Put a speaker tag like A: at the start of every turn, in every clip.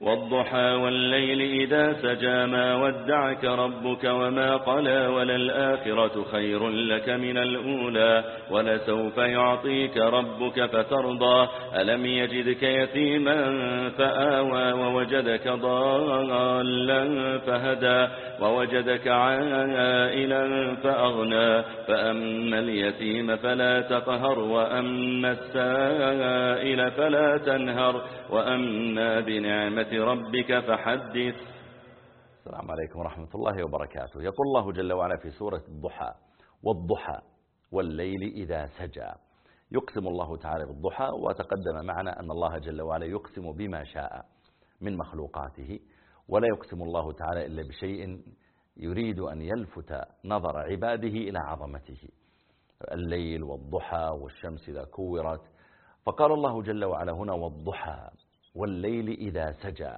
A: والضحى والليل إذا سجى ما ودعك ربك وما قلى وللآخرة خير لك من الأولى ولسوف يعطيك ربك فترضى. ألم يجدك يتيما فآوى ووجدك ضالا فهدى ووجدك عائلا فأغنى. فأما اليتيم فلا تقهر وأما السائل فلا تنهر. وأما بنعمة ربك فحدث.
B: السلام عليكم ورحمة الله وبركاته. يقول الله جل وعلا في سورة الضحى والضحى والليل إذا سجى. يقسم الله تعالى بالضحى وتقدم معنا أن الله جل وعلا يقسم بما شاء من مخلوقاته ولا يقسم الله تعالى إلا بشيء يريد أن يلفت نظر عباده إلى عظمته. الليل والضحى والشمس إذا كورت. فقال الله جل وعلا هنا والضحى. والليل إذا سجى.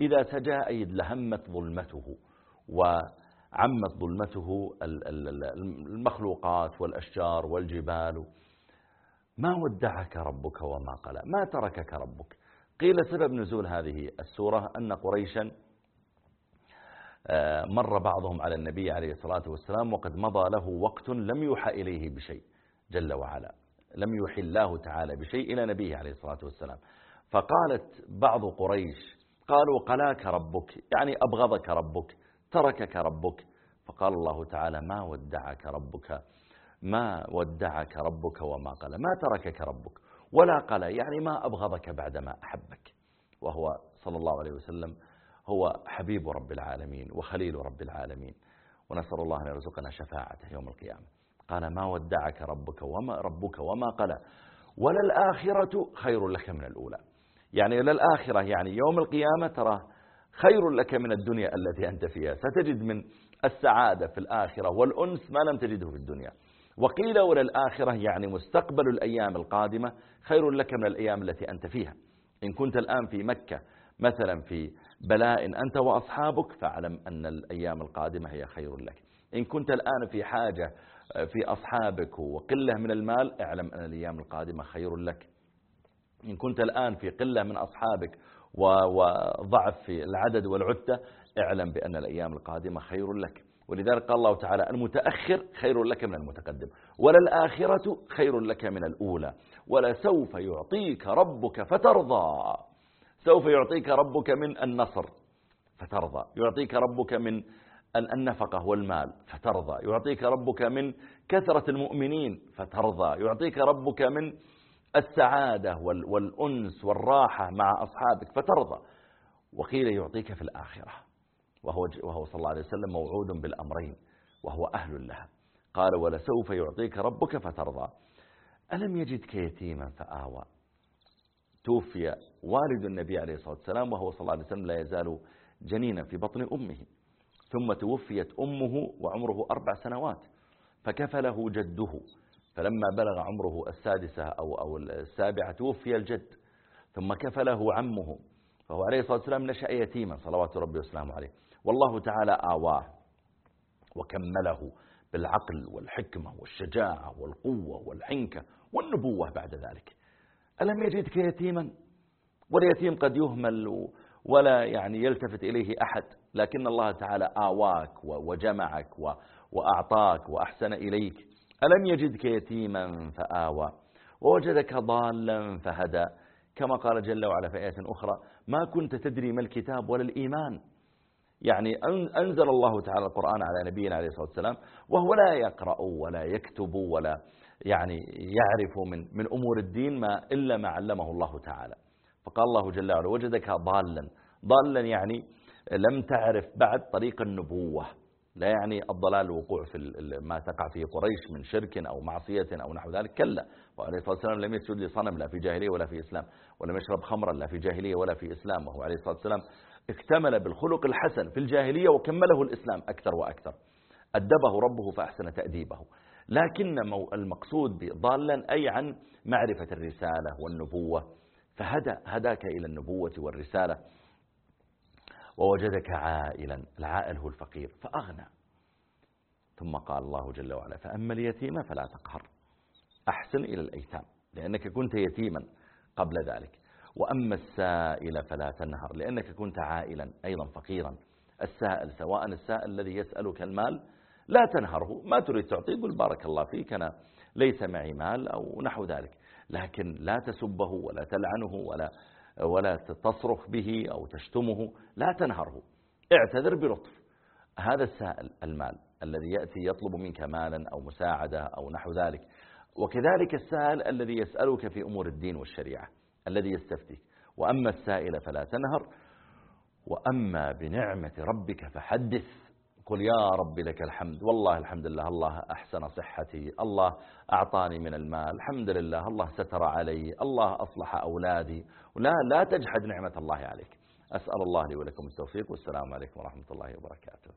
B: إذا سجى أي لهمت ظلمته وعمت ظلمته المخلوقات والأشجار والجبال. ما ودعك ربك وما قلى؟ ما تركك ربك؟ قيل سبب نزول هذه السورة أن قريشا آه، مر بعضهم على النبي عليه الصلاة والسلام وقد مضى له وقت لم يوحى إليه بشيء جل وعلا لم يوحي الله تعالى بشيء إلى نبيه عليه الصلاة والسلام. فقالت بعض قريش قالوا قلاك ربك يعني أبغضك ربك تركك ربك. فقال الله تعالى ما ودعك ربك ما ودعك ربك وما قال ما تركك ربك ولا قال يعني ما أبغضك بعدما أحبك. وهو صلى الله عليه وسلم هو حبيب رب العالمين وخليل رب العالمين. ونسأل الله أن يرزقنا شفاعته يوم القيامة. قال ما ودعك ربك وما ربك وما قال وللآخرة خير لك من الأولى. يعني للآخرة يعني يوم القيامة ترى خير لك من الدنيا التي أنت فيها. ستجد من السعادة في الآخرة والأنس ما لم تجده في الدنيا. وقيل وللآخرة يعني مستقبل الأيام القادمة خير لك من الأيام التي أنت فيها. إن كنت الآن في مكة مثلا في بلاء أنت وأصحابك فاعلم أن الأيام القادمة هي خير لك. إن كنت الآن في حاجة في أصحابك وقلة من المال اعلم أن الأيام القادمة خير لك. إن كنت الآن في قلة من أصحابك وضعف في العدد والعدة اعلم بأن الأيام القادمة خير لك. ولذلك قال الله تعالى المتأخر خير لك من المتقدم وللآخرة خير لك من الأولى ولسوف يعطيك ربك فترضى. سوف يعطيك ربك من النصر فترضى يعطيك ربك من النفقة والمال فترضى يعطيك ربك من كثرة المؤمنين فترضى يعطيك ربك من السعادة والأنس والراحة مع أصحابك فترضى. وقيل يعطيك في الآخرة. وهو, وهو صلى الله عليه وسلم موعود بالأمرين وهو أهل لها. قال ولسوف يعطيك ربك فترضى. ألم يجدك يتيما؟ فآوى. توفي والد النبي عليه الصلاة والسلام وهو صلى الله عليه وسلم لا يزال جنينا في بطن أمه. ثم توفيت أمه وعمره أربع سنوات فكفله جده. فلما بلغ عمره السادسة أو, أو السابعة توفي الجد ثم كفله عمه فهو عليه الصلاة والسلام نشأ يتيما صلوات ربي وسلامه عليه. والله تعالى آواه وكمله بالعقل والحكمة والشجاعة والقوة والحنكة والنبوة بعد ذلك. ألم يجدك يتيما؟ واليتيم قد يهمل ولا يعني يلتفت إليه أحد لكن الله تعالى آواك وجمعك وأعطاك وأحسن إليك. ألم يجدك يتيما فآوى ووجدك ضالا فهدى. كما قال جل وعلا في آية أخرى ما كنت تدري ما الكتاب ولا الإيمان. يعني أنزل الله تعالى القرآن على نبينا عليه الصلاة والسلام وهو لا يقرأ ولا يكتب ولا يعني يعرف من من أمور الدين ما إلا ما علمه الله تعالى. فقال الله جل وعلا وجدك ضالا. ضالا يعني لم تعرف بعد طريق النبوة. لا يعني الضلال الوقوع في ما تقع فيه قريش من شرك أو معصية أو نحو ذلك. كلا. وعليه الصلاة والسلام لم يسجد لصنم لا في جاهلية ولا في إسلام ولم يشرب خمرا لا في جاهلية ولا في إسلام. وهو عليه الصلاة والسلام اكتمل بالخلق الحسن في الجاهلية وكمله الإسلام أكثر وأكثر. أدبه ربه فأحسن تأديبه. لكن المقصود بضالا أي عن معرفة الرسالة والنبوة. فهدى هداك إلى النبوة والرسالة. ووجدك عائلا العائل هو الفقير فأغنى. ثم قال الله جل وعلا فأما اليتيم فلا تقهر. أحسن إلى الأيتام لأنك كنت يتيما قبل ذلك. وأما السائل فلا تنهر لأنك كنت عائلا أيضا فقيرا. السائل سواء السائل الذي يسألك المال لا تنهره. ما تريد تعطيه قل بارك الله فيك أنا ليس معي مال أو نحو ذلك. لكن لا تسبه ولا تلعنه ولا ولا تصرخ به أو تشتمه لا تنهره. اعتذر بلطف. هذا السائل المال الذي يأتي يطلب منك مالا أو مساعدة أو نحو ذلك. وكذلك السائل الذي يسألك في أمور الدين والشريعة الذي يستفتيك. وأما السائل فلا تنهر. وأما بنعمة ربك فحدث. قل يا رب لك الحمد. والله الحمد لله الله أحسن صحتي الله أعطاني من المال الحمد لله الله ستر علي الله أصلح أولادي. لا لا تجحد نعمة الله عليك. أسأل الله لي ولكم التوفيق والسلام عليكم ورحمة الله وبركاته.